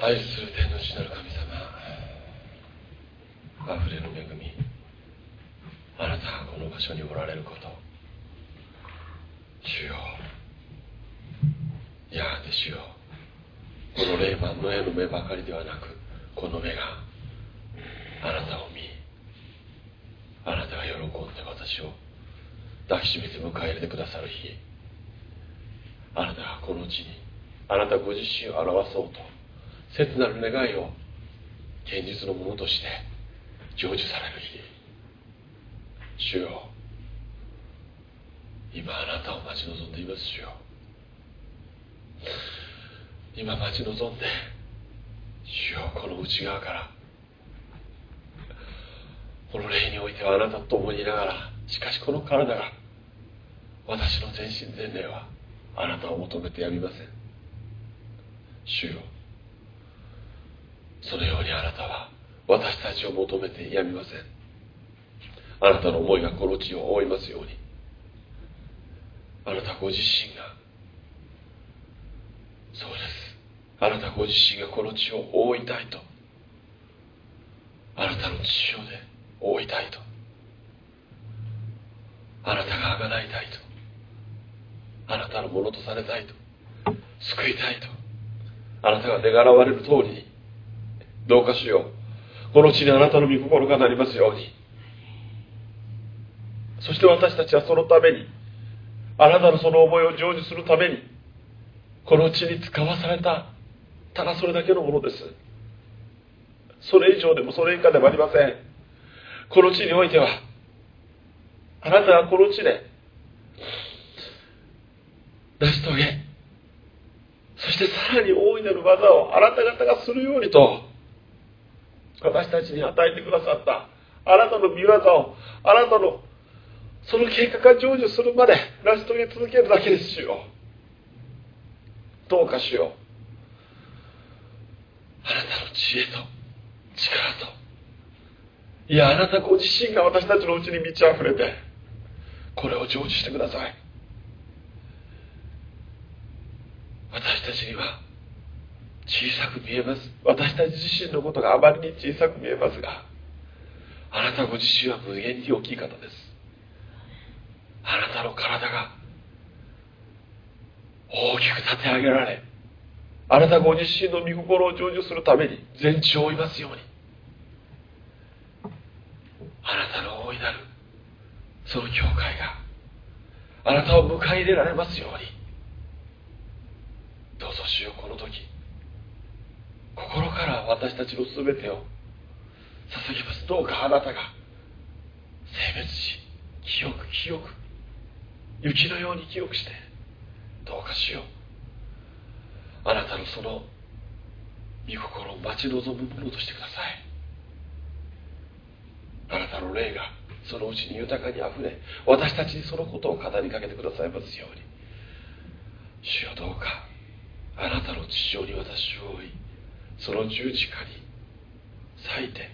愛する天の父なる神様あふれる恵みあなたがこの場所におられること主よやがて主よこの霊満の絵の目ばかりではなくこの目があなたを見あなたが喜んで私を抱きしめて迎え入れてくださる日あなたがこの地にあなたご自身を表そうと切なる願いを現実のものとして成就される日主よ今あなたを待ち望んでいます主よ。今待ち望んで主よこの内側からこの霊においてはあなたと共にいながらしかしこの体が私の全身全霊はあなたを求めてやみません。主よそのようにあなたは私たちを求めてやみません。あなたの思いがこの地を覆いますように。あなたご自身がそうです。あなたご自身がこの地を覆いたいと。あなたの血潮で覆いたいと。あなたがあがないたいと。あなたのものとされたいと。救いたいと。あなたが願われる通りにどうかしよう。この地にあなたの御心がなりますように。そして私たちはそのためにあなたのその思いを成就するためにこの地に使わされたただそれだけのものです。それ以上でもそれ以下でもありません。この地においてはあなたはこの地で成し遂げそしてさらに大いなる技をあなた方がするようにと私たちに与えてくださった。あなたの見業をあなたのその計画が成就するまで成し遂げ続けるだけですよ。どうかしよう。あなたの知恵と力と。いやあなたご自身が私たちのうちに満ち溢れてこれを成就してください。私たちには小さく見えます。私たち自身のことがあまりに小さく見えますがあなたご自身は無限に大きい方です。あなたの体が大きく立て上げられあなたご自身の御心を成就するために全地を追いますように。あなたの大いなるその教会があなたを迎え入れられますように。どうぞしようこの時心から私たちの全てを捧げます。どうかあなたが性別し清く清く雪のように清くしてどうかしよう。あなたのその御心を待ち望むものとしてください。あなたの霊がそのうちに豊かにあふれ私たちにそのことを語りかけてくださいますように。主よどうかあなたの地上に私を追いその十字架に咲いて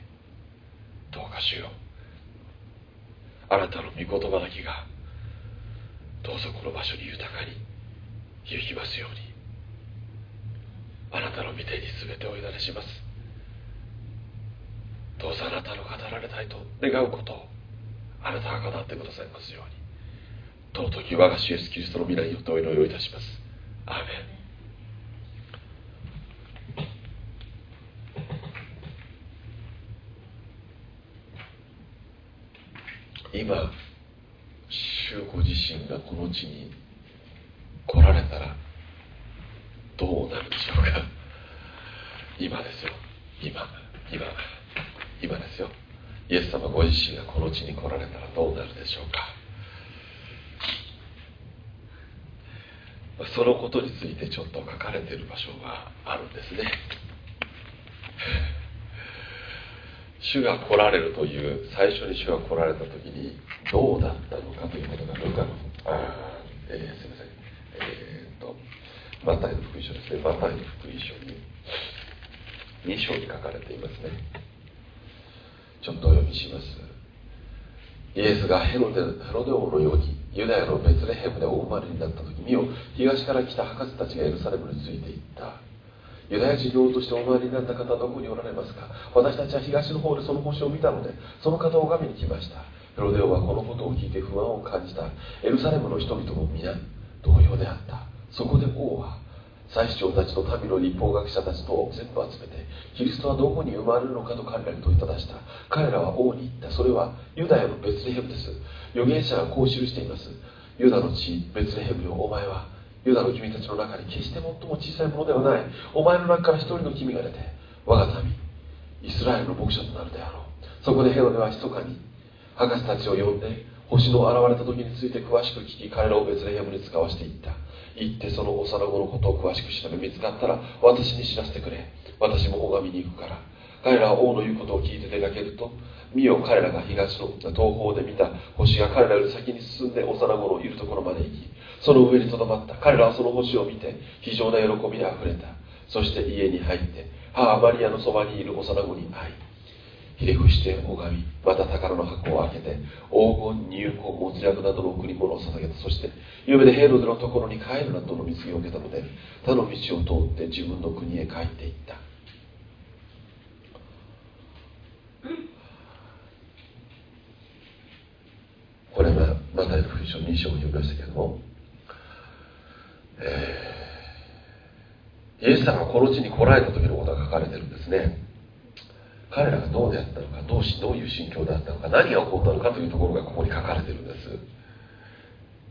どうかしよう。あなたの御言葉だけがどうぞこの場所に豊かに響きますように。あなたの御手に全てお委ねします。どうぞあなたの語られたいと願うことをあなたが語ってくださいますように。尊き我が主イエスキリストの皆によってお祈りをいたします。アーメン。今主ご自身がこの地に来られたらどうなるでしょうか？今ですよ。今今今ですよ。イエス様ご自身がこの地に来られたらどうなるでしょうか？そのことについてちょっと書かれている場所があるんですね。主が来られるという最初に主が来られた時にどうだったのかということがルカのあ、えー、すみません。えー、っとマタイの福音書ですね。マタイの福音書に2章に書かれていますね。ちょっとお読みします。イエスがヘロデヘロデ王のようにユダヤのベツレヘムでお生まれになった時見よ東から来た博士たちがエルサレムについていった。ユダヤ人の王としてお参りになった方はどこにおられますか？私たちは東の方でその星を見たのでその方を拝みに来ました。ヘロデオはこのことを聞いて不安を感じた。エルサレムの人々も皆同様であった。そこで王は祭司長たちと民の立法学者たちと全部集めてキリストはどこに生まれるのかと彼らに問いただした。彼らは王に言った。それはユダヤのベツレヘムです。預言者がこう記しています。ユダの地ベツレヘムよ。お前はユダの君たちの中に決して最も小さいものではない。お前の中から一人の君が出て我が民イスラエルの牧者となるであろう。そこでヘロデは密かに博士たちを呼んで星の現れた時について詳しく聞き彼らをベツレヘムに使わしていった。行ってその幼子のことを詳しく調べ見つかったら私に知らせてくれ。私も拝みに行くから。彼らは王の言うことを聞いて出かけると見よ彼らが東の東方で見た星が彼らより先に進んで幼子のいるところまで行きその上にとどまった。彼らはその星を見て非常な喜びであふれた。そして家に入って母マリアのそばにいる幼子に会いひれ伏して拝みまた宝の箱を開けて黄金入香もつ薬などの贈り物を捧げた。そして夢でヘロデのところに帰るなどの貢ぎを受けたので他の道を通って自分の国へ帰っていった。これはマタイの福音書2章を読みましたけれども、えー、イエス様がこの地に来られた時のことが書かれてるんですね。彼らがどうであったのかどうしどういう心境だったのか何が起こったのかというところがここに書かれてるんです。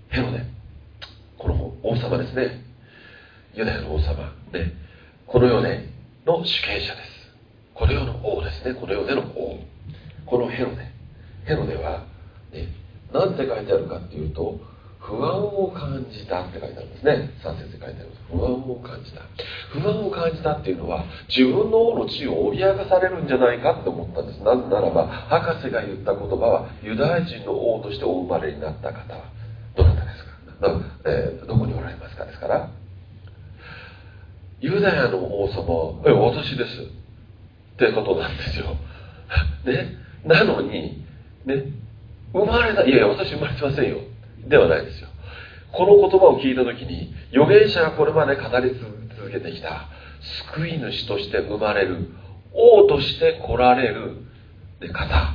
ヘロデこの王様ですね。ユダヤの王様ね。この世での主権者です。この世の王ですね。この世での王。このヘロデ。ヘロデは、ね、何て書いてあるかっていうと不安を感じたって書いてあるんですね。3節で書いてある不安を感じた。不安を感じたっていうのは自分の王の地位を脅かされるんじゃないかって思ったんです。なぜならば博士が言った言葉はユダヤ人の王としてお生まれになった方はどなたですか？えー、どこにおられますか？ですからユダヤの王様は「え私です」ってことなんですよ。ね？なのにね？生まれたいやいや私生まれてませんよ。ではないですよ。この言葉を聞いた時に預言者がこれまで語り続けてきた救い主として生まれる王として来られる方。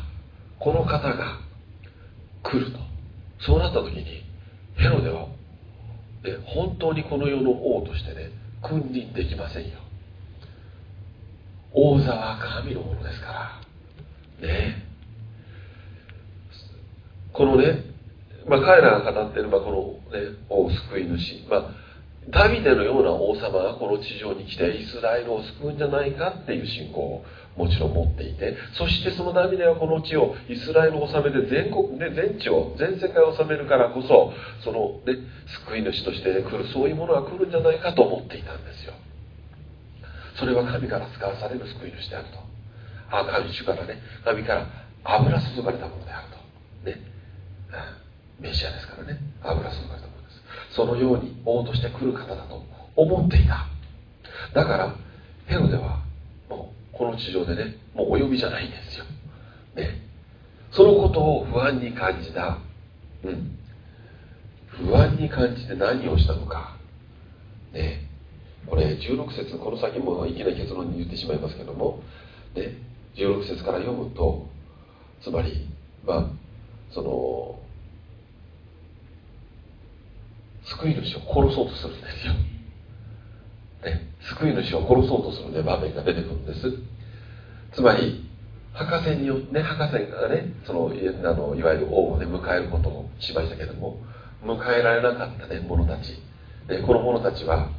この方が来ると。そうなった時にヘロデは本当にこの世の王としてね君臨できませんよ。王座は神のものですから。ね。このねまあ、彼らが語っている、まあ、この、ね、王救い主、まあ、ダビデのような王様がこの地上に来てイスラエルを救うんじゃないかっていう信仰をもちろん持っていてそしてそのダビデはこの地をイスラエルを治めて全国で全地を全世界を治めるからこそその、ね、救い主として、来るそういうものが来るんじゃないかと思っていたんですよ。それは神から使わされる救い主であると。あ神主からね神から油注がれたものであると。ね。メシアですからね。油注がれたものです。そのように王として来る方だと思っていた。だからヘロデはもうこの地上でねもうお呼びじゃないんですよ、ね、そのことを不安に感じた、うん、不安に感じて何をしたのか。ね。これ16節この先もいきなり結論に言ってしまいますけども、ね、16節から読むとつまりまあその救い主を殺そうとするんですよ、ね、救い主を殺そうとする、ね、場面が出てくるんです。つまり博士によってね博士がねそのあのいわゆる王をね迎えることをしましたけども迎えられなかったね者たち、ね、この者たちは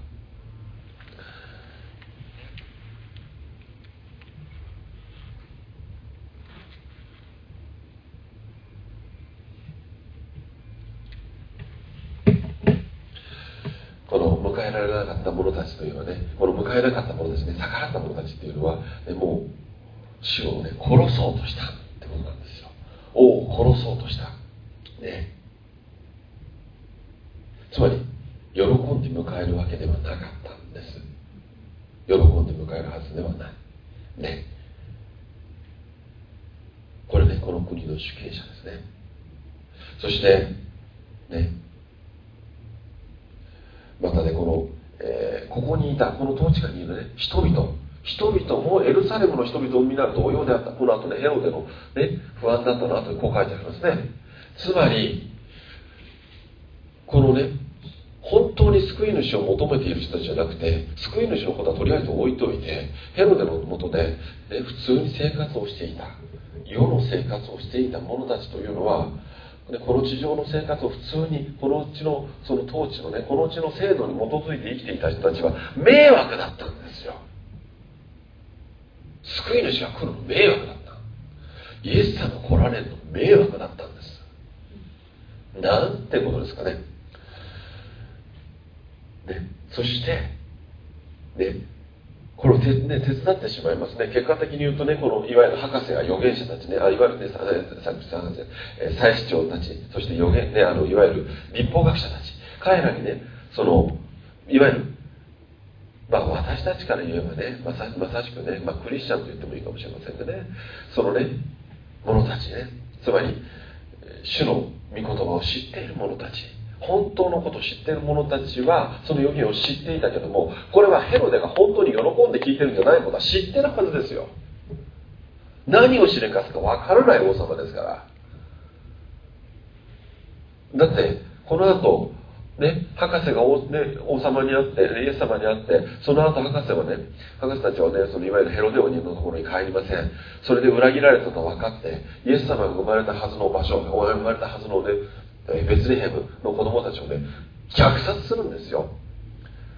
えられなかった者たちというのはねこの迎えなかった者ですね逆らった者たちっていうのは、ね、もう死をね殺そうとしたってことなんですよ王を殺そうとしたねつまり喜んで迎えるわけではなかったんです喜んで迎えるはずではないねこれねこの国の主権者ですねそしてねまたねこの、えここにいたこの統治下にいるね人々人々もエルサレムの人々を見なる同様であったこの後ねヘロデの、ね、不安だったの後にこう書いてありますね。つまりこのね本当に救い主を求めている人たちじゃなくて救い主のことはとりあえず置いといてヘロデのもとで、ね、普通に生活をしていた世の生活をしていた者たちというのはこの地上の生活を普通にこのうちのその統治のねこのうちの制度に基づいて生きていた人たちは迷惑だったんですよ。救い主が来るの迷惑だった。イエス様来られるの迷惑だったんです。なんてことですかね。ねそしてねこれを手,、ね、手伝ってしまいますね。結果的に言うとねこのいわゆる博士や預言者たちねあいわゆるね詞さん祭司長たちそして預言、ね、あのいわゆる立法学者たち彼らにねそのいわゆるまあ、私たちから言えばねまさまさしくね、まあ、クリスチャンと言ってもいいかもしれませんでねそのね者たちね。つまり主の御言葉を知っている者たち。本当のことを知っている者たちはその予言を知っていたけどもこれはヘロデが本当に喜んで聞いてるんじゃないことは知ってるはずですよ。何をしでかすか分からない王様ですから。だってこの後ね、博士が王,、ね、王様に会ってイエス様に会ってその後博士はね博士たちはねそのいわゆるヘロデオ人のところに帰りません。それで裏切られたと分かってイエス様が生まれたはずの場所生まれたはずのねベツレヘムの子供たちをね虐殺するんですよ。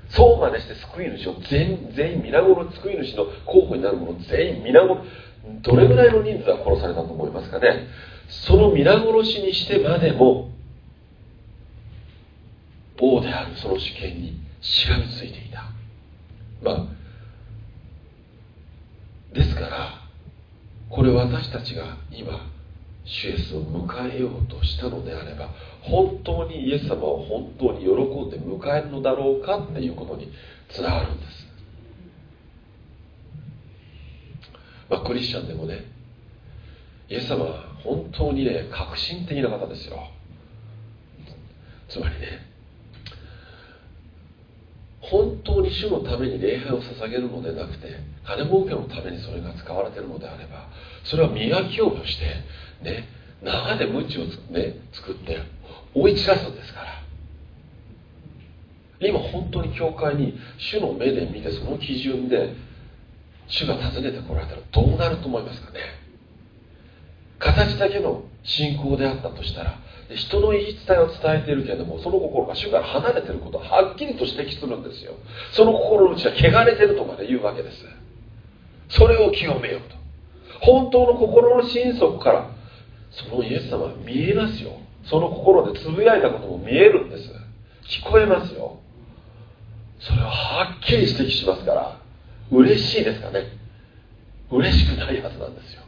そうまでして救い主を全員全員皆頃救い主の候補になる者全員皆頃どれぐらいの人数が殺されたと思いますかね。その皆殺しにしてまでも王であるその主権にしがみついていた。まあですからこれ私たちが今主イエスを迎えようとしたのであれば本当にイエス様を本当に喜んで迎えるのだろうかっていうことにつながるんです、まあ、クリスチャンでもねイエス様は本当にね革新的な方ですよ。つまりね本当に主のために礼拝を捧げるのでなくて金儲けのためにそれが使われているのであればそれは磨きようとしてね縄で鞭を、ね、作って追い散らすんですから。今本当に教会に主の目で見てその基準で主が訪ねてこられたらどうなると思いますかね。形だけの信仰であったとしたら人の言い伝えを伝えているけれどもその心が主から離れていることをはっきりと指摘するんですよ。その心の内は汚れてるとまで言うわけです。それを清めようと。本当の心の心底からそのイエス様は見えますよ。その心でつぶやいたことも見えるんです。聞こえますよ。それをはっきり指摘しますから嬉しいですかね。嬉しくないはずなんですよ。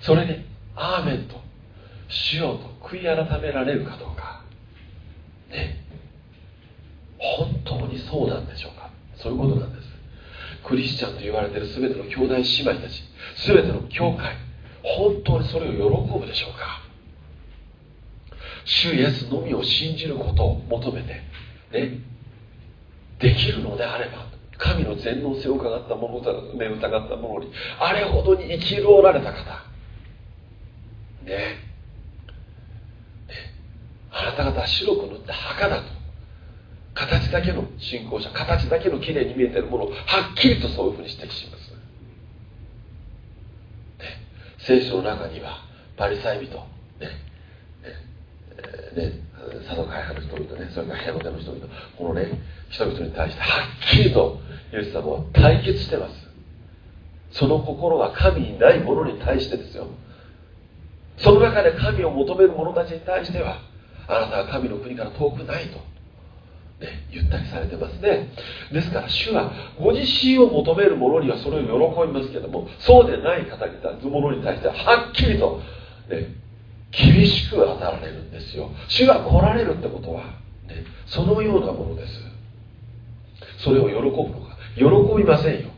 それに「アーメン」と「しよ」と悔い改められるかどうか。ね。本当にそうなんでしょうか。そういうことなんです。クリスチャンと言われてる全ての兄弟姉妹たち全ての教会本当にそれを喜ぶでしょうか。主イエスのみを信じることを求めてね。できるのであれば神の全能性を伺った者ね疑った者にあれほどに生きるおられた方ね。あなた方は白く塗った墓だと。形だけの信仰者形だけのきれいに見えてるものをはっきりとそういうふうに指摘します、ね、聖書の中にはパリサイ人ね。ね。ね。サドカイ派の人々ね。それからヘロデの人々このね人々に対してはっきりとイエス様は対決してます。その心が神にない者に対してですよ。その中で神を求める者たちに対してはあなたは神の国から遠くないと、ね、言ったりされてますね。ですから主はご自身を求める者にはそれを喜びますけどもそうでない方に対者に対してははっきりと、ね、厳しく当たられるんですよ。主が来られるってことは、ね、そのようなものです。それを喜ぶのか。喜びませんよ。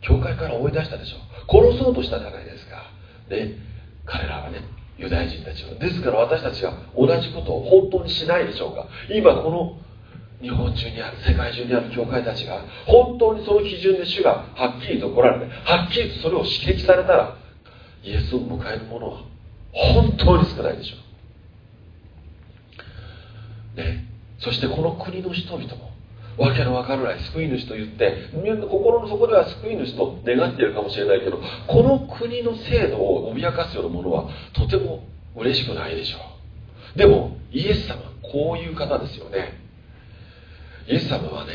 教会から追い出したでしょ。殺そうとしたじゃないですか。ね彼らはねユダヤ人たちは。ですから私たちが同じことを本当にしないでしょうか。今この日本中にある世界中にある教会たちが本当にその基準で主がはっきりと来られてはっきりとそれを指摘されたらイエスを迎える者は本当に少ないでしょう、ね、そしてこの国の人々もわけのわからない救い主と言って心の底では救い主と願っているかもしれないけどこの国の制度を脅かすようなものはとても嬉しくないでしょう。でもイエス様はこういう方ですよね。イエス様はね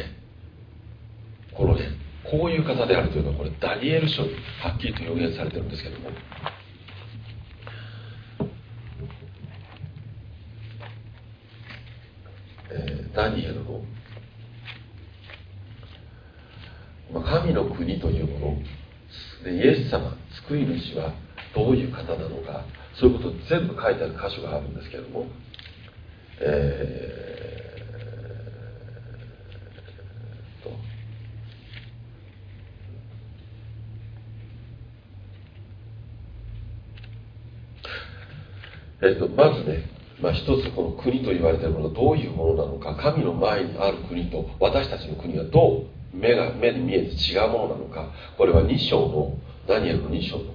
このねこういう方であるというのはこれダニエル書にはっきりと予言されてるんですけども。え、ダニエルの神の国というものイエス様救い主はどういう方なのかそういうことを全部書いてある箇所があるんですけれども、えー、とえー、とまずね、まあ、一つこの国と言われているものがどういうものなのか神の前にある国と私たちの国はどう目が目に見えて違うものなのか。これは2章のダニエルの2章の、ね、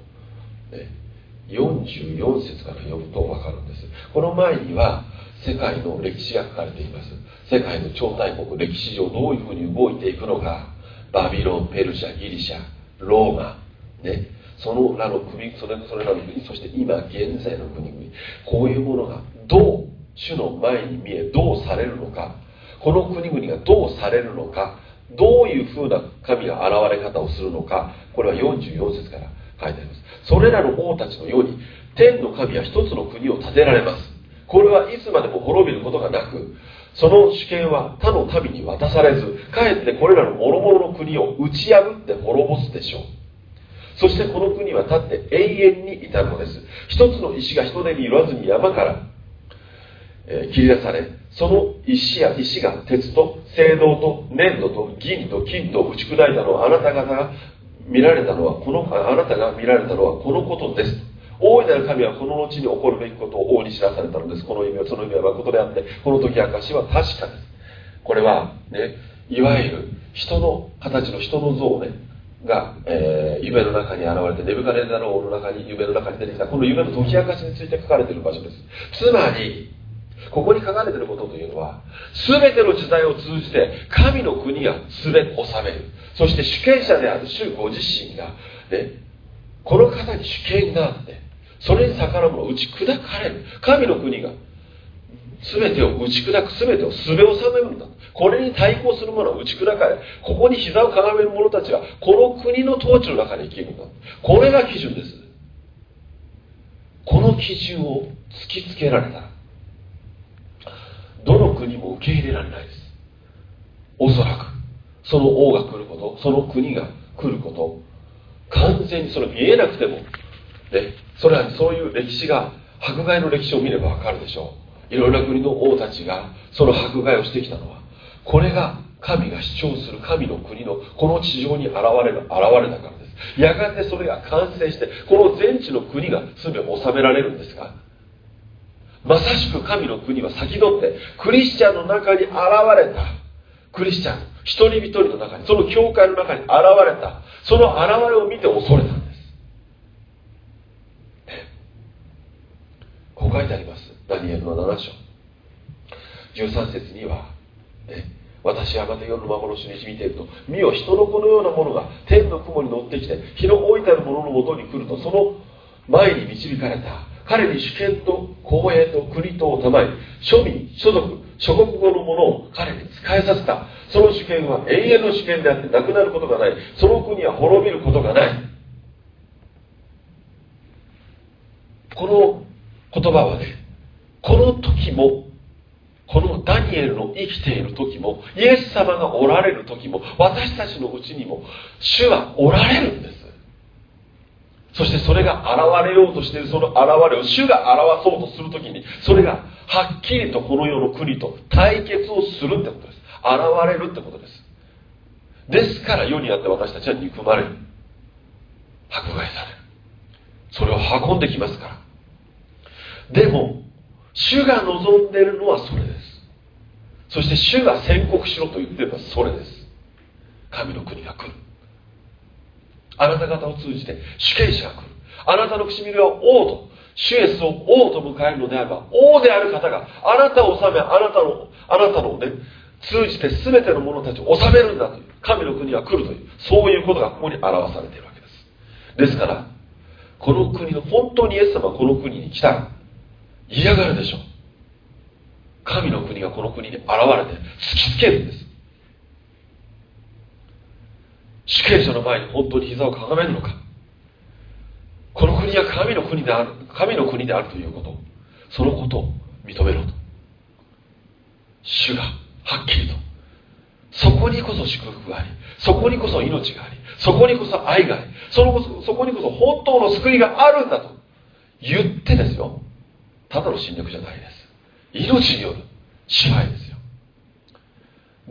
44節から読むと分かるんです。この前には世界の歴史が書かれています。世界の超大国歴史上どういうふうに動いていくのか。バビロンペルシャギリシャローマ。ね。そのらの国それそれらの国そして今現在の国々。こういうものがどう主の前に見えどうされるのか。この国々がどうされるのか。どういうふうな神が現れ方をするのかこれは44節から書いてあります。それらの王たちのように天の神は一つの国を建てられます。これはいつまでも滅びることがなくその主権は他の民に渡されずかえってこれらの諸々の国を打ち破って滅ぼすでしょう。そしてこの国は立って永遠に至るのです。一つの石が人手にいらずに山から、えー、切り出されその石や石が鉄と青銅と粘土と銀と金と打ち砕いたのはあなた方が見られたのはこのあなたが見られたのはこのことです。大いなる神はこの後に起こるべきことを王に知らされたのです。この意味はその意味は誠であってこの時証は確かです。これはねいわゆる人の形の人の像ねが、えー、夢の中に現れてネブカネザローの中に夢の中に出てきた。この夢の解き明かしについて書かれている場所です。つまりここに書かれていることというのは全ての時代を通じて神の国が全て治める。そして主権者である主ご自身が、ね、この方に主権があってそれに逆らうものを打ち砕かれる。神の国が全てを打ち砕く全てをすべを収めるんだ。これに対抗する者は打ち砕かれここに膝をかがめる者たちはこの国の統治の中に生きるんだ。これが基準です。この基準を突きつけられた。どの国も受け入れられないです。おそらくその王が来ることその国が来ること完全にそれ見えなくても、ね、それはそういう歴史が迫害の歴史を見ればわかるでしょう。いろいろな国の王たちがその迫害をしてきたのはこれが神が主張する神の国のこの地上に現れる現れたからです。やがてそれが完成してこの全地の国が全て治められるんですがまさしく神の国は先取ってクリスチャンの中に現れた。クリスチャン一人一人の中にその教会の中に現れた。その現れを見て恐れたんです、こう書いてあります。ダニエルの7章。13節には、ね、私はまた夜の幻に見ていると見よ人の子のようなものが天の雲に乗ってきて日の老いたる者のもとに来るとその前に導かれた。彼に主権と公営と国とを賜り庶民所属諸国語のものを彼に使えさせた。その主権は永遠の主権であってなくなることがない。その国は滅びることがない。この言葉はねこの時もこのダニエルの生きている時もイエス様がおられる時も私たちのうちにも主はおられるんです。そしてそれが現れようとしているその現れを主が表そうとするときにそれがはっきりとこの世の国と対決をするってことです。現れるってことです。ですから世にあって私たちは憎まれる迫害される。それを運んできますから。でも主が望んでいるのはそれです。そして主が宣告しろと言っているのはそれです。神の国が来る。あなた方を通じて主権者が来る。あなたの唇は王と主イエスを王と迎えるのであれば王である方があなたを治めあなたのあなたのね通じて全ての者たちを治めるんだという神の国が来るというそういうことがここに表されているわけです。ですからこの国の本当にイエス様がこの国に来たら嫌がるでしょう。神の国がこの国に現れて突きつけるんです。主権者の前に本当に膝をかがめるのか。この国は神の国である神の国であるということ。そのことを認めろと。主がはっきりと。そこにこそ祝福がありそこにこそ命がありそこにこそ愛がありそのこそそこにこそ本当の救いがあるんだと。言ってですよ。ただの侵略じゃないです。命による支配ですよ。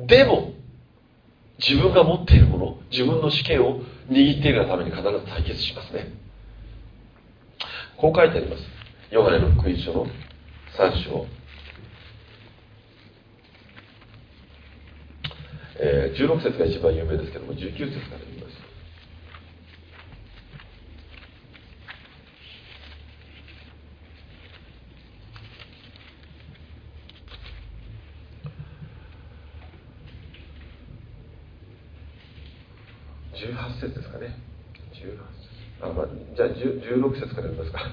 でも自分が持っているもの自分の試験を握っているがために必ず対決しますね。こう書いてあります。ヨハネの福音書の3章、えー、16節が一番有名ですけども19節から。見ます18節ですかね18節あ、まあ、じゃあ16節から読みますか。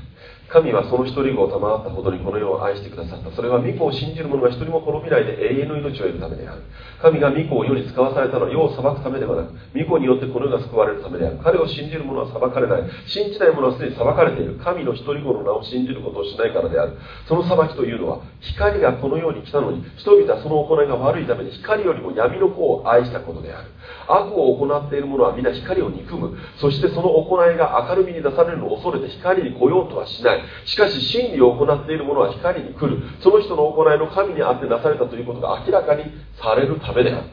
神はその一人子を賜ったほどにこの世を愛してくださった。それは御子を信じる者が一人も滅びないで永遠の命を得るためである。神が御子を世に使わされたのは世を裁くためではなく御子によってこの世が救われるためである。彼を信じる者は裁かれない。信じない者はすでに裁かれている。神の一人子の名を信じることをしないからである。その裁きというのは光がこの世に来たのに人々はその行いが悪いために光よりも闇の子を愛したことである。悪を行っている者は皆光を憎む。そしてその行いが明るみに出されるのを恐れて光に来ようとはしない。しかし真理を行っている者は光に来る。その人の行いの神にあってなされたということが明らかにされるためである。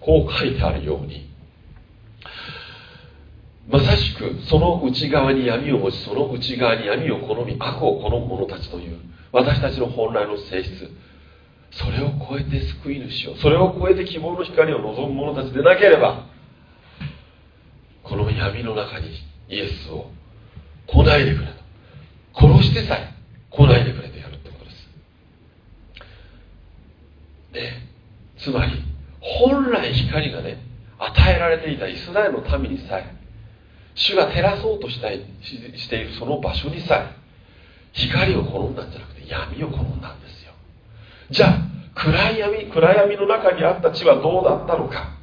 こう書いてあるように。まさしくその内側に闇を持ちその内側に闇を好み悪を好む者たちという私たちの本来の性質。それを超えて救い主をそれを超えて希望の光を望む者たちでなければこの闇の中にイエスを来ないでくれと。殺してさえ来ないでくれとやるってことです。ねつまり本来光がね与えられていたイスラエルの民にさえ主が照らそうとしたいしているその場所にさえ光を好んだんじゃなくて闇を好んだんですよ。じゃあ暗闇暗闇の中にあった地はどうだったのか。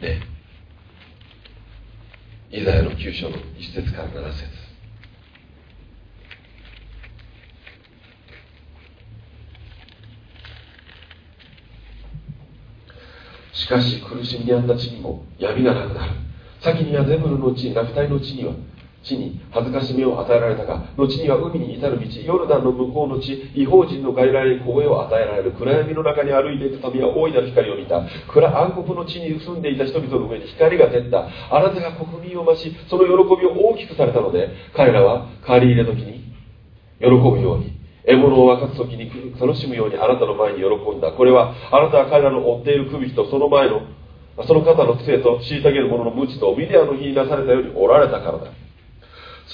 ねイザヤの9章の1節から7節。しかし苦しみにあった地にも闇がなくなる。先にはゼブルの地ラフタイの地には地に恥ずかしみを与えられたが後には海に至る道。ヨルダンの向こうの地。違法人の外来に声を与えられる。暗闇の中に歩いていた民は大いなる光を見た。暗暗黒の地に住んでいた人々の上に光が照った。あなたが国民を増しその喜びを大きくされたので彼らは刈り入れ時に喜ぶように獲物を分かつ時に楽しむようにあなたの前に喜んだ。これはあなたは彼らの負っているくびきとその前のその肩の杖と虐げる者の鞭とミデヤンの日になされたように折られたからだ。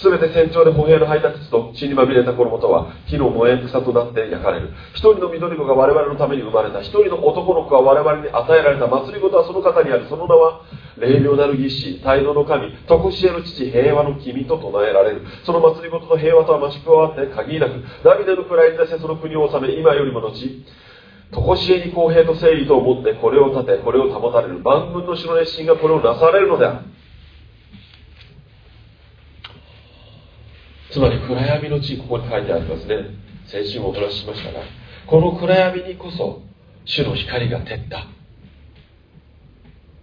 すべて戦場で歩兵のはいたくつと血にまみれた衣とは火の燃え草となって焼かれる。一人の緑子が我々のために生まれた。一人の男の子が我々に与えられた。まつりごとはその肩にある。その名は霊妙なる儀式。態度の神。常しえの父平和の君と唱えられる。その祭り事と平和とは増し加わって限りなくダビデの位に出してその国を治め今よりも後。常しえに公平と正義と思ってこれを立てこれを保たれる。万軍の主の熱心がこれをなされるのである。つまり暗闇の地ここに書いてありますね。先週もお話ししましたがこの暗闇にこそ主の光が照った。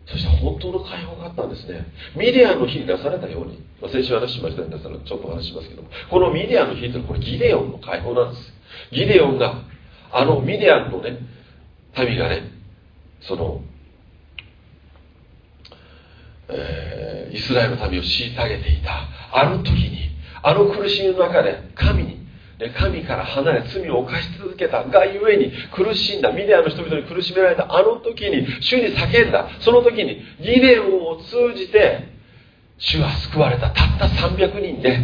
そして本当の解放があったんですね。ミディアンの日に出されたように、まあ、先週話しましたのでちょっと話しますけども。このミディアンの日というのはこれギデオンの解放なんです。ギデオンがあのミディアンのね民がねその、えー、イスラエルの民を虐げていた。あの時にあの苦しみの中で神に、神から離れ罪を犯し続けたがゆえに苦しんだミディアの人々に苦しめられたあの時に主に叫んだ。その時にギデオンを通じて主は救われた。たった300人で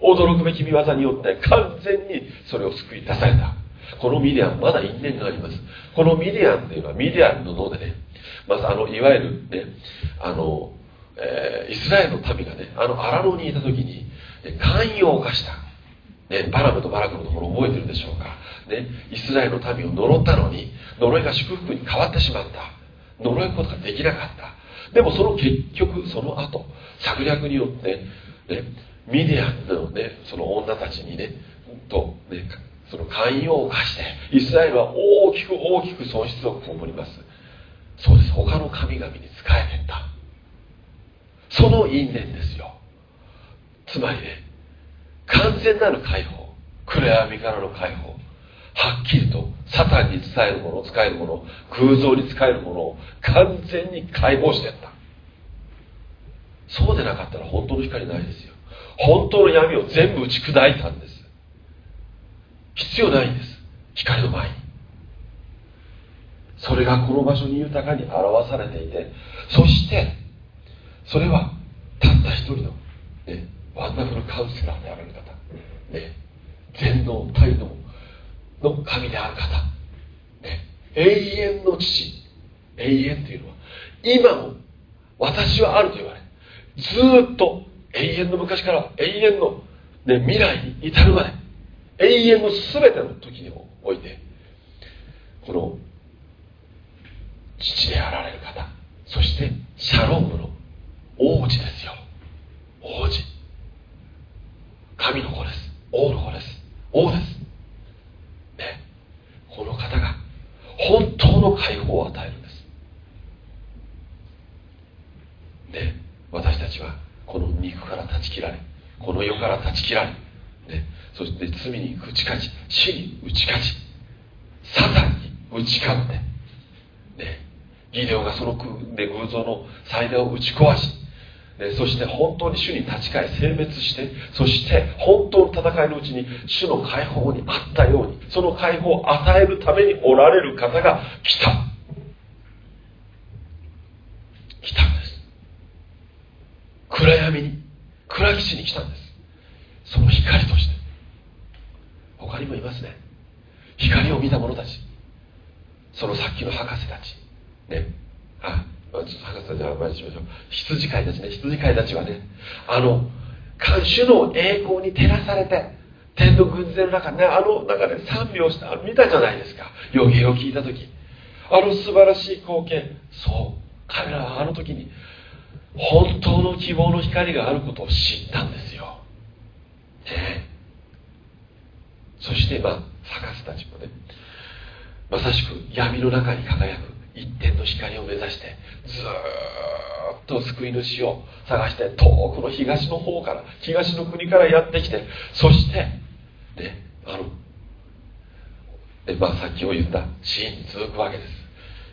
驚くべき御業によって完全にそれを救い出された。このミディアンまだ因縁があります。このミディアンというのはミディアンの野でねまずあのいわゆるねあの、えー、イスラエルの民がねあの荒野にいた時に寛容を犯した。ね、バラムとバラクのところ覚えてるでしょうか、ね、イスラエルの民を呪ったのに呪いが祝福に変わってしまった。呪うことができなかった。でもその結局その後策略によって、ね、ミディアンの,、ね、その女たちにねとねその寛容を犯してイスラエルは大きく大きく損失を被ります。そうです。他の神々に仕えていった。その因縁です。つまりね完全なる解放暗闇からの解放はっきりとサタンに伝えるもの使えるもの空想に使えるものを完全に解放してやった。そうでなかったら本当の光ないですよ。本当の闇を全部打ち砕いたんです。必要ないんです。光の前に。それがこの場所に豊かに表されていてそしてそれはたった一人の、ね、ワンダフルカウンセラーであられる方、ね、全能大能の神である方、ね、永遠の父。永遠というのは今も私はあると言われずっと永遠の昔から永遠の、ね、未来に至るまで永遠の全ての時においてこの父であられる方そしてシャロームの王子ですよ。王子。神の子です。王の子です。王です。ねこの方が本当の解放を与えるんです。ね私たちはこの肉から断ち切られこの世から断ち切られ、ね、そして罪に打ち勝ち死に打ち勝ちサタンに打ち勝って、ね、ギデオがその偶像の最大を打ち壊しそして本当に主に立ち返り殲滅してそして本当の戦いのうちに主の解放にあったようにその解放を与えるためにおられる方が来た。来たんです。暗闇に暗き地に来たんです。その光として。他にもいますね。光を見た者たち。そのさっきの博士たち。ね。あちょっと博士じゃあ前にしましょう。羊飼いたちね羊飼いたちはねあの主の栄光に照らされて天の軍勢の中ねあの中で賛美をした見たじゃないですか。予言を聞いた時。あの素晴らしい光景。そう。彼らはあの時に本当の希望の光があることを知ったんですよ、ね、そしてまあ博士たちもねまさしく闇の中に輝く一点の光を目指してずっと救い主を探して遠くの東の方から東の国からやってきてそしてねあのえまあ、さっきも言ったシーンに続くわけです、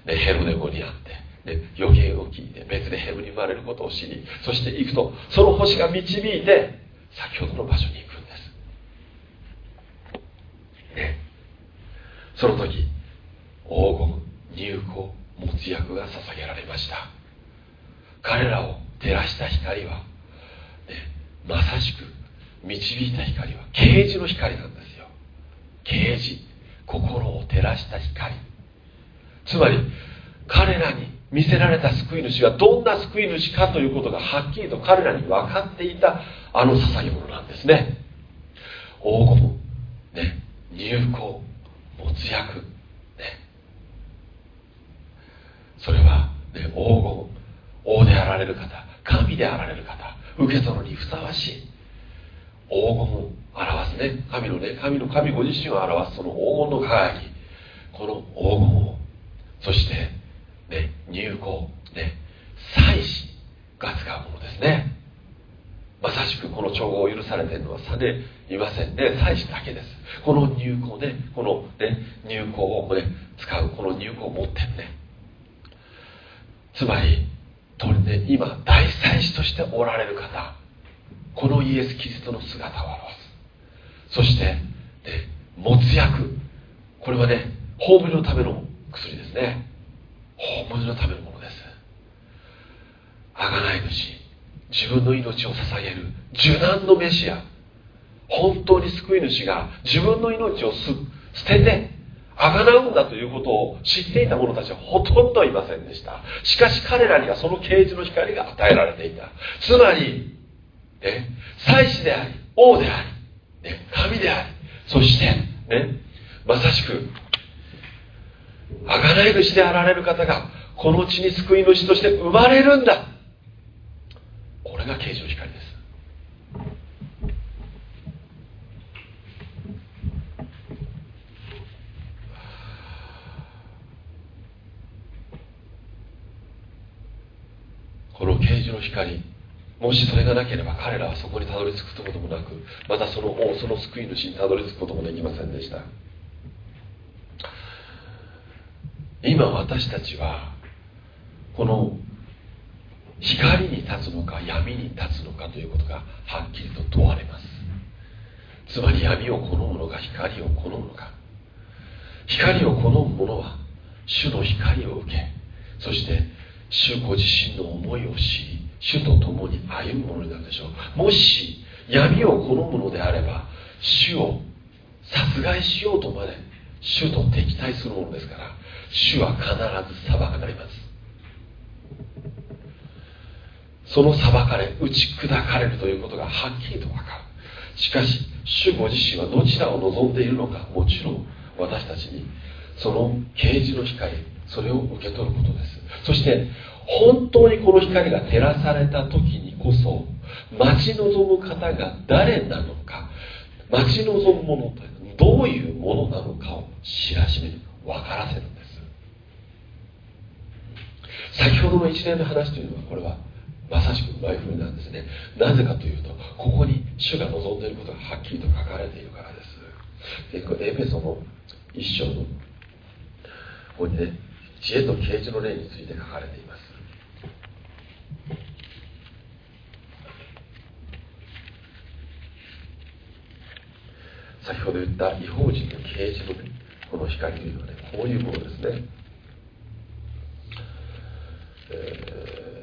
ね、ヘルネゴにあってね、予言を聞いて別でヘルに生まれることを知りそして行くとその星が導いて先ほどの場所に行くんです。ねその時黄金入港持役が捧げられました。彼らを照らした光は、ね、まさしく導いた光は啓示の光なんですよ。啓示心を照らした光。つまり彼らに見せられた救い主がどんな救い主かということがはっきりと彼らに分かっていたあの捧げ物なんですね。黄金ね入港没薬それは、ね、黄金王であられる方神であられる方受け取るにふさわしい。黄金を表すね神のね神の神ご自身を表すその黄金の輝き。この黄金をそしてね入港ね祭司が使うものですね。まさしくこの調合を許されているのはさでいませんね。祭司だけです。この入港ねこのね入港をね使うこの入港を持ってるね。つまりね、今大祭司としておられる方このイエス・キリストの姿を表すそして没薬。これはね葬りのための薬ですね。葬りのためのものです。贖い主自分の命を捧げる受難のメシア。本当に救い主が自分の命を捨てて贖うんだということを知っていた者たちはほとんどいませんでした。しかし彼らにはその啓示の光が与えられていた。つまり、ね、祭司であり王であり、ね、神でありそして、ね、まさしく贖い主であられる方がこの地に救い主として生まれるんだ。これが啓示の光ですこの啓示の光もしそれがなければ彼らはそこにたどり着くこともなくまたその王その救い主にたどり着くこともできませんでした。今私たちはこの光に立つのか闇に立つのかということがはっきりと問われます。つまり闇を好むのか光を好むのか。光を好む者は主の光を受けそして主ご自身の思いを知り主と共に歩むものになるでしょう。もし闇を好むのであれば主を殺害しようとまで主と敵対するものですから主は必ず裁かれます。その裁かれ打ち砕かれるということがはっきりと分かる。しかし主ご自身はどちらを望んでいるのかもちろん私たちにその啓示の光それを受け取ることです。そして本当にこの光が照らされた時にこそ待ち望む方が誰なのか待ち望むものというのはどういうものなのかを知らしめる分からせるんです。先ほどの一連の話というのはこれはまさしく前振りなんですね。なぜかというとここに主が望んでいることがはっきりと書かれているからです。でこれエペソの一章のここにね知恵と啓示の例について書かれています。先ほど言った違法人の啓示の、ね、この光というのはねこういうものですね、えー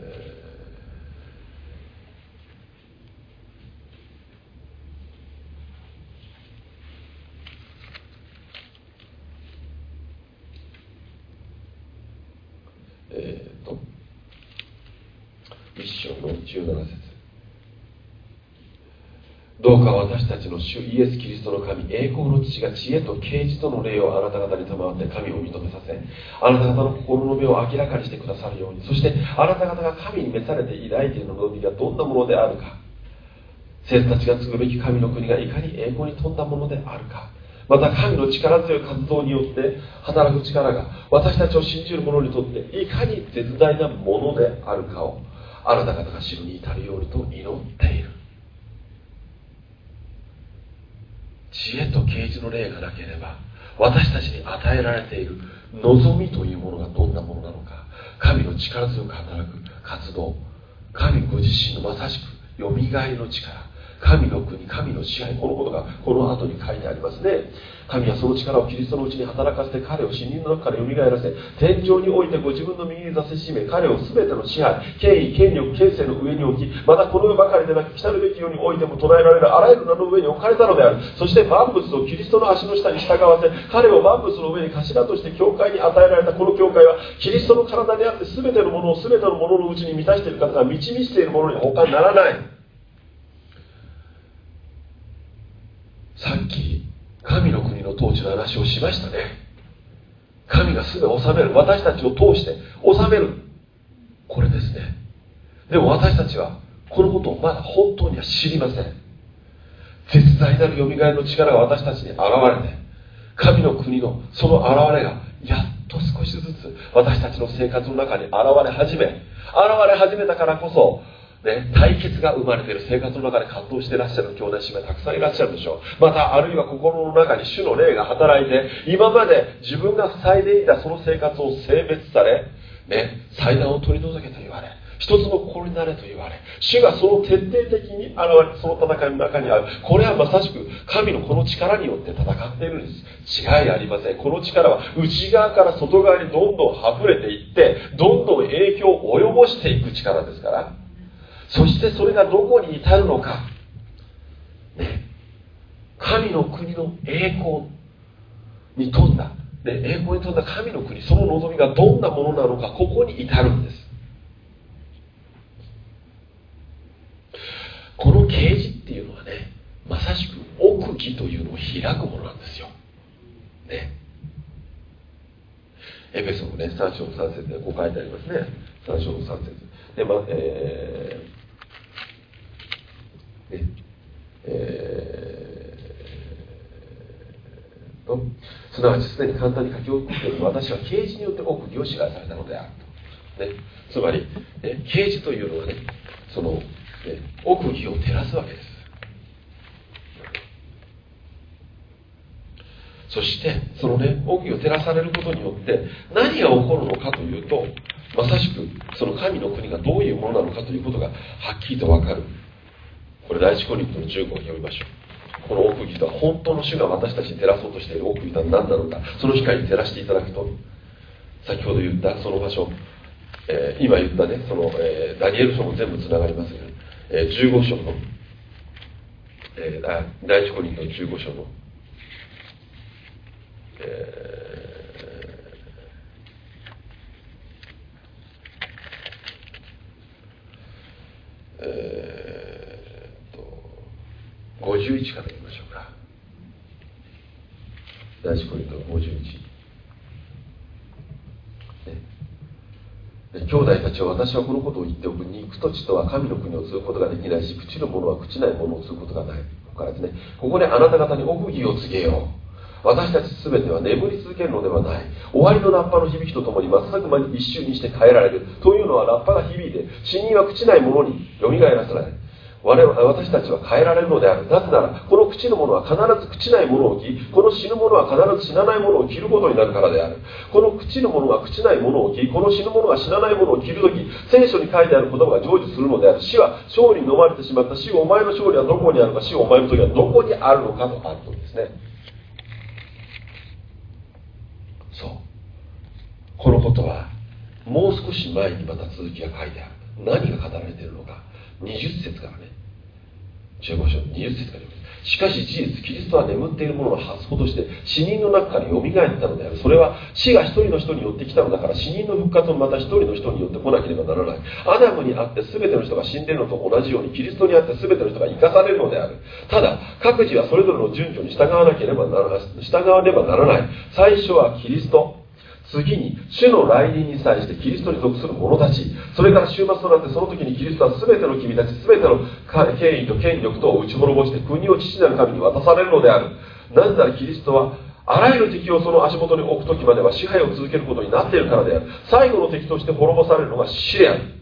17節。どうか私たちの主イエス・キリストの神栄光の父が知恵と啓示との霊をあなた方に賜って神を認めさせあなた方の心の目を明らかにしてくださるようにそしてあなた方が神に召されて抱いている望みがどんなものであるか生徒たちが継ぐべき神の国がいかに栄光に富んだものであるかまた神の力強い活動によって働く力が私たちを信じる者にとっていかに絶大なものであるかをあなた方が知るに至るようにと祈っている。知恵と啓示の霊がなければ私たちに与えられている望みというものがどんなものなのか神の力強く働く活動神ご自身のまさしくよみがえりの力神の国神の支配このことがこの後に書いてありますね。神はその力をキリストのうちに働かせて彼を死人の中からよみがえらせ天井においてご自分の右に座せしめ彼を全ての支配権威権力権勢の上に置きまたこの世ばかりでなく来たるべき世においても唱えられるあらゆる名の上に置かれたのである。そして万物をキリストの足の下に従わせ彼を万物の上に頭として教会に与えられたこの教会はキリストの体であって全てのものを全てのもののうちに満たしている方が満ち満ちているものに他にならないさっき神の国の統治の話をしましたね。神がすぐ治める私たちを通して治める。これですね。でも私たちはこのことをまだ本当には知りません。絶大なるよみがえの力が私たちに現れて神の国のその現れがやっと少しずつ私たちの生活の中に現れ始め現れ始めたからこそね、対決が生まれている生活の中で葛藤していらっしゃる兄弟姉妹たくさんいらっしゃるでしょう。またあるいは心の中に主の霊が働いて今まで自分が塞いでいたその生活を性別されね、祭壇を取り除けと言われ一つの心になれと言われ主がその徹底的に現れその戦いの中にある。これはまさしく神のこの力によって戦っているんです。違いありません。この力は内側から外側にどんどん溢れていってどんどん影響を及ぼしていく力ですから。そしてそれがどこに至るのか。ね。神の国の栄光に富んだ、ね、栄光に富んだ神の国。その望みがどんなものなのかここに至るんです。この啓示っていうのはねまさしく奥義というのを開くものなんですよ。ね。エペソのね3章の3節でこう書いてありますね。3章の3節。でまあえー、ね。えー、とすなわちすでに簡単に書き送っている私は啓示によって奥義を知らされたのであると、ね、つまり、ね、啓示というのはねその奥義を照らすわけです。そしてそのね奥義を照らされることによって何が起こるのかというとまさしくその神の国がどういうものなのかということがはっきりと分かる。これ第一コリントの15を読みましょう。この奥義とは本当の主が私たちに照らそうとしている奥義とは何なのか。その光に照らしていただくと先ほど言ったその場所、えー、今言ったねその、えー、ダニエル書も全部つながりますがえー、15章の、えー、第一コリントの15章の、えーえー、51から見ましょうか。第一コリント51兄弟たちは私はこのことを言っておく肉と血とは神の国を継ぐことができないし朽ちる者は朽ちないものを継ぐことがない。ここからですね。ここであなた方に奥義を告げよう。私たち全ては眠り続けるのではない終わりのラッパの響きとともに真っ先まに一瞬にして変えられる。というのはラッパが響いて死人は朽ちないものによみがえらせられる。我々私たちは変えられるのである。なぜならこの朽ちぬものは必ず朽ちないものを着この死ぬものは必ず死なないものを着ることになるからである。この朽ちぬものが朽ちないものを着この死ぬものが死なないものを着るとき聖書に書いてある言葉が成就するのである。死は勝利に飲まれてしまった。死をお前の勝利はどこにあるか。死をお前の時はどこにあるのかとあるとですね。そう。このことはもう少し前にまた続きが書いてある。何が語られているのか。20節からね。15章20節か。らしかし事実キリストは眠っているものの発想として死人の中から蘇ったのである。それは死が一人の人によってきたのだから死人の復活もまた一人の人によって来なければならない。アダムにあって全ての人が死んでいるのと同じようにキリストにあって全ての人が生かされるのである。ただ各自はそれぞれの順序に従わなければならない。従わねばならない。最初はキリスト。次に主の来臨に際してキリストに属する者たちそれから終末となってその時にキリストは全ての君たち全ての権威と権力とを打ち滅ぼして国を父なる神に渡されるのである。なぜならキリストはあらゆる敵をその足元に置く時までは支配を続けることになっているからである。最後の敵として滅ぼされるのが死である。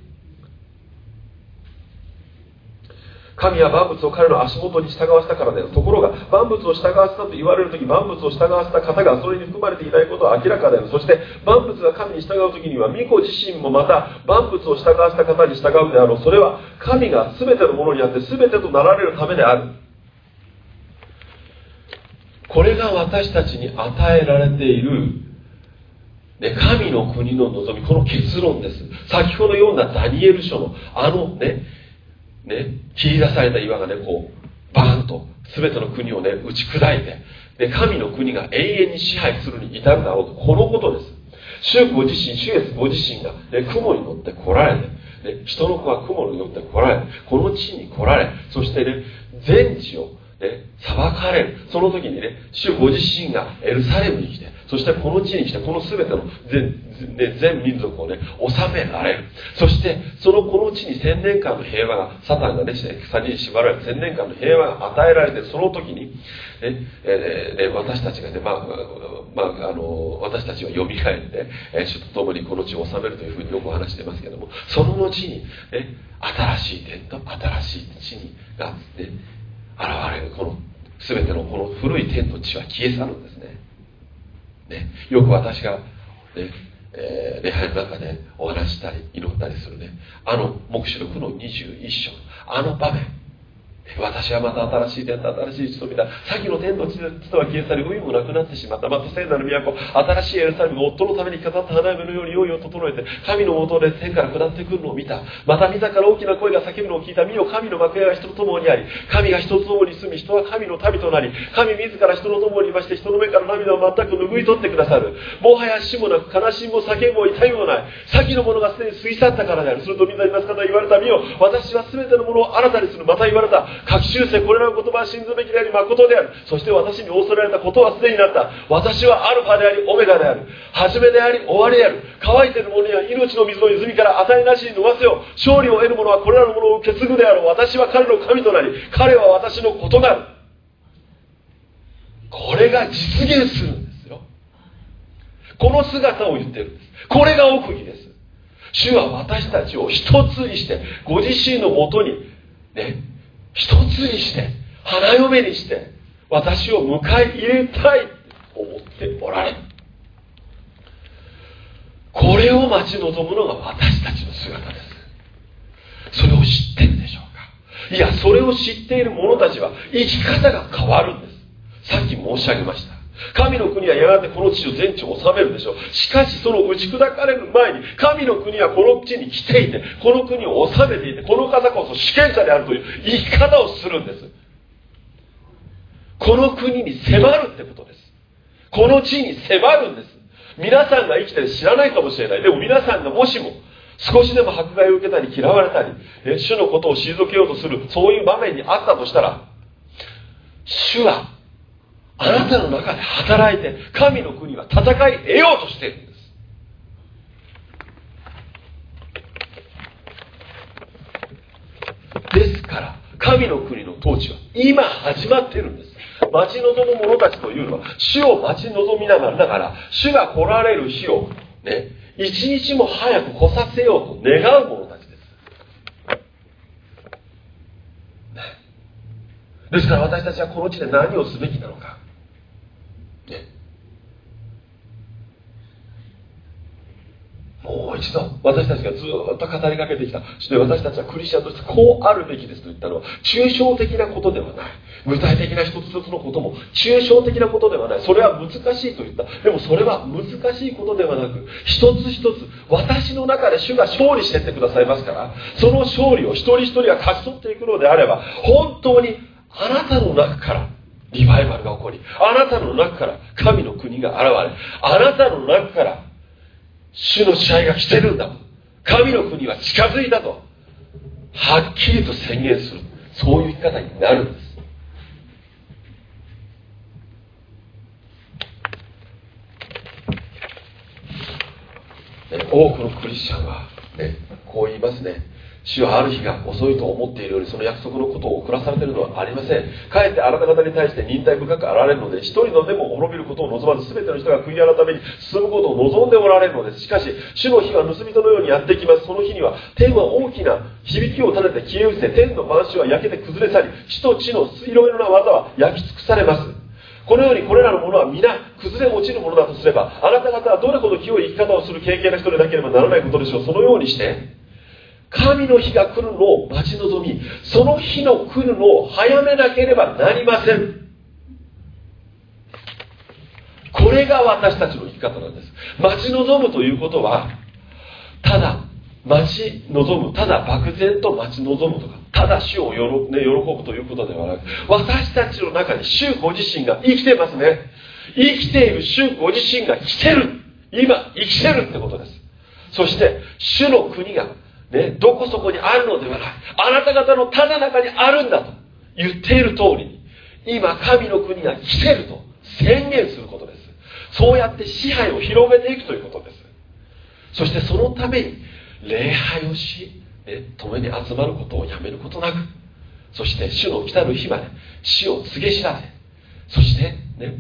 神は万物を彼の足元に従わせたからであるところが万物を従わせたと言われる時万物を従わせた方がそれに含まれていないことは明らかであるそして万物が神に従う時には御子自身もまた万物を従わせた方に従うであろう。それは神が全てのものにあって全てとなられるためである。これが私たちに与えられているね、神の国の望みこの結論です。先ほど読んだダニエル書のあのねね、切り出された岩がね、こう、バーンと全ての国をね、打ち砕いて、で、神の国が永遠に支配するに至るだろうと、このことです。主ご自身、主イエスご自身が、ね、雲に乗って来られて、ね、人の子は雲に乗って来られ、この地に来られ、そしてね、全地をね、裁かれる。その時にね、主ご自身がエルサレムに来て、そしてこの地に来て、この全ての全,、ね、全民族をね、治められる。そして、そのこの地に千年間の平和が、サタンがね、鎖に縛られて千年間の平和が与えられて、その時に、ね、えー、私たちがね、まあ、まあ、あの、私たちは蘇って、え主と共にこの地を治めるというふうによく話してますけども、その後に、ね、新しい天と新しい地にが、ね、現れるこの全てのこの古い天と地は消え去るんですね。ね。よく私が、ねえー、礼拝の中でお話したり祈ったりするね。あの黙示録の21章。あの場面。私はまた新しい天と新しい地と見た。先の天と地とは消え去り海もなくなってしまった。また聖なる都新しいエルサレムが夫のために飾った花嫁のように用意を整えて神の元で天から下ってくるのを見た。また自ら大きな声が叫ぶのを聞いた。見よ神の幕屋が人と共にあり神が人と共に住み人は神の民となり神自ら人の共にいまして人の目から涙を全く拭い取ってくださる。もはや死もなく悲しみも叫びも痛みもない。先のものがすでに過ぎ去ったからである。するとみんなにます方は言われた見よ。私は全てのものを新たにする。また言われた。各修正これらの言葉は信ずべきであり誠である。そして私に恐れられたことはすでになった。私はアルファでありオメガである。初めであり終わりである。乾いている者には命の水の泉から与えなしに飲ませよ。う勝利を得る者はこれらのものを受け継ぐであろう。私は彼の神となり彼は私のことなる。これが実現するんですよ。この姿を言ってるんです。これが奥義です。主は私たちを一つにしてご自身のもとにね一つにして花嫁にして私を迎え入れたいと思っておられる。これを待ち望むのが私たちの姿です。それを知ってるでしょうか？いやそれを知っている者たちは生き方が変わるんです。さっき申し上げました。神の国はやがてこの地を全地を治めるでしょう。しかしその打ち砕かれる前に神の国はこの地に来ていてこの国を治めていてこの方こそ主権者であるという生き方をするんです。この国に迫るってことです。この地に迫るんです。皆さんが生きてる知らないかもしれない。でも皆さんがもしも少しでも迫害を受けたり嫌われたり主のことを退けようとするそういう場面にあったとしたら主はあなたの中で働いて神の国は戦い得ようとしているんです。ですから神の国の統治は今始まっているんです。待ち望む者たちというのは主を待ち望みながらだから主が来られる日をね一日も早く来させようと願う者たちです。ですから私たちはこの地で何をすべきなのか。もう一度私たちがずっと語りかけてきた。そして私たちはクリスチャンとしてこうあるべきですと言ったのは抽象的なことではない。具体的な一つ一つのことも抽象的なことではない。それは難しいと言った。でもそれは難しいことではなく一つ一つ私の中で主が勝利してってくださいますからその勝利を一人一人が勝ち取っていくのであれば本当にあなたの中からリバイバルが起こりあなたの中から神の国が現れあなたの中から主の支配が来てるんだ神の国は近づいたと。はっきりと宣言する。そういう生き方になるんです。多くのクリスチャンは、ね、こう言いますね。主はある日が遅いと思っているようにその約束のことを遅らされているのはありません。かえってあなた方に対して忍耐深くあられるので一人のでも滅びることを望まず全ての人が悔い改めに進むことを望んでおられるのです。しかし主の日は盗人のようにやってきます。その日には天は大きな響きを立てて消え失せ天の万象は焼けて崩れ去り地と地のいろいろな技は焼き尽くされます。このようにこれらのものは皆崩れ落ちるものだとすればあなた方はどれほど清い生き方をする経験な人でなければならないことでしょう。そのようにして神の日が来るのを待ち望みその日の来るのを早めなければなりません。これが私たちの生き方なんです。待ち望むということはただ待ち望むただ漠然と待ち望むとかただ主を喜,、ね、喜ぶということではなく私たちの中に主ご自身が生きてますね。生きている主ご自身が来てる。今生きてるってことです。そして主の国がね、どこそこにあるのではない。あなた方のただ中にあるんだと。言っている通りに。今神の国が来てると。宣言することです。そうやって支配を広げていくということです。そしてそのために礼拝をし、ね、共に集まることをやめることなく。そして主の来たる日まで死を告げ知らせ。そしてね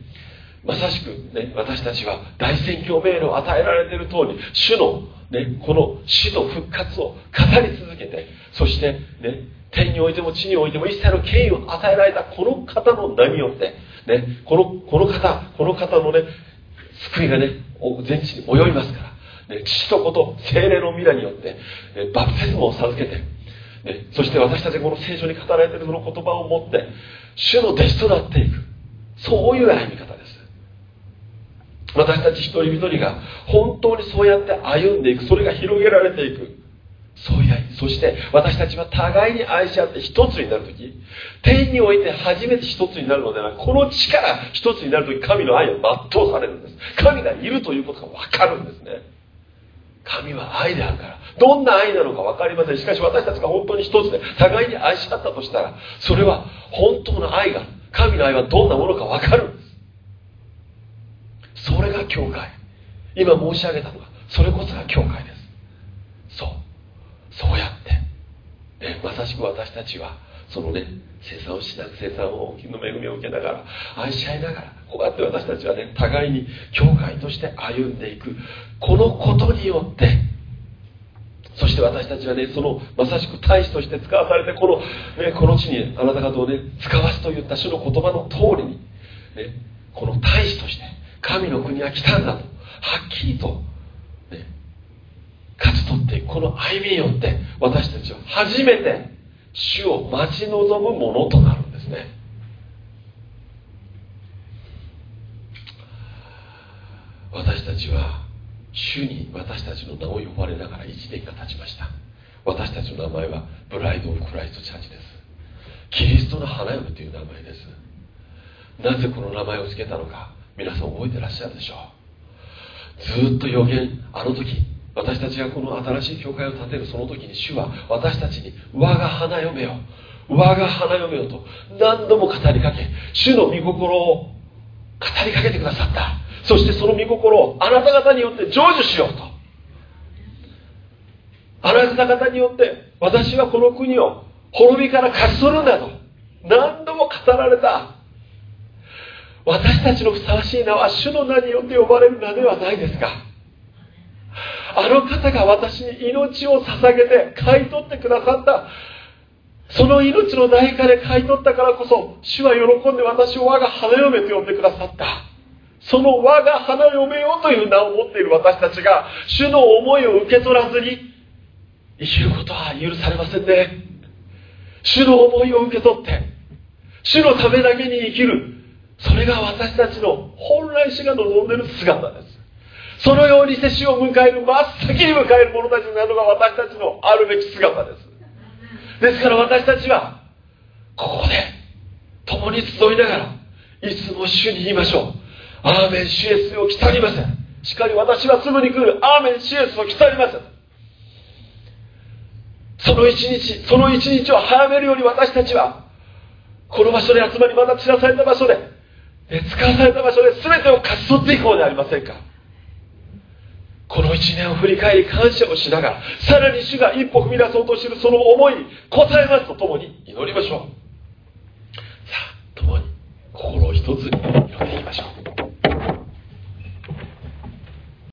まさしく、ね、私たちは大宣教命令を与えられている通り主のね、この死と復活を語り続けてそして、ね、天においても地においても一切の権威を与えられたこの方の名によって、ね、このこの方この方のね救いがね全地に及びますからね、父と子と精霊の皆によって、ね、バプテスマを授けて、ね、そして私たちこの聖書に語られているその言葉を持って主の弟子となっていく。そういう歩み方。私たち一人一人が本当にそうやって歩んでいく。それが広げられていく。そういう愛そして私たちは互いに愛し合って一つになる時。天において初めて一つになるのではなくこの地から一つになる時神の愛は全うされるんです。神がいるということが分かるんですね。神は愛であるから。どんな愛なのか分かりません。しかし私たちが本当に一つで互いに愛し合ったとしたらそれは本当の愛が神の愛はどんなものか分かる。教会。今申し上げたのはそれこそが教会です。そう。そうやって、ね、まさしく私たちはそのね生産をしなく生産を金の恵みを受けながら愛し合いながらこうやって私たちはね互いに教会として歩んでいく。このことによってそして私たちはねそのまさしく大使として使わされてこの,、ね、この地にあなた方をね使わすといった主の言葉の通りに、ね、この大使として神の国は来たんだとはっきりとね勝ち取っていくこの歩みによって私たちは初めて主を待ち望むものとなるんですね。私たちは主に私たちの名を呼ばれながら1年が経ちました。私たちの名前はブライド・オブ・クライスト・チャーチです。キリストの花嫁という名前です。なぜこの名前を付けたのか。皆さん覚えてらっしゃるでしょう。ずっと予言あの時私たちがこの新しい教会を建てるその時に主は私たちに我が花嫁よ我が花嫁よと何度も語りかけ主の御心を語りかけてくださった。そしてその御心をあなた方によって成就しようと。あなた方によって私はこの国を滅びから勝ち取るんだと何度も語られた。私たちのふさわしい名は主の名によって呼ばれる名ではないですか。あの方が私に命を捧げて買い取ってくださった。その命の代価で買い取ったからこそ主は喜んで私を我が花嫁と呼んでくださった。その我が花嫁よという名を持っている私たちが主の思いを受け取らずに生きることは許されませんね。主の思いを受け取って主のためだけに生きる。それが私たちの本来主が望んでいる姿です。そのようにして死を迎える真っ先に迎える者たちになるのが私たちのあるべき姿です。ですから私たちはここで共に集いながらいつも主に言いましょう。アーメン主エスを来たりません。しかり私はすぐに来るアーメン主エスを来たりません。その一日その一日を早めるように私たちはこの場所で集まりまた散らされた場所で使わされた場所で全てを勝ち取っていこうではありませんか？この1年を振り返り感謝をしながらさらに主が一歩踏み出そうとしているその思いに応えますとともに祈りましょう。さあ共に心を一つに祈っていきましょう。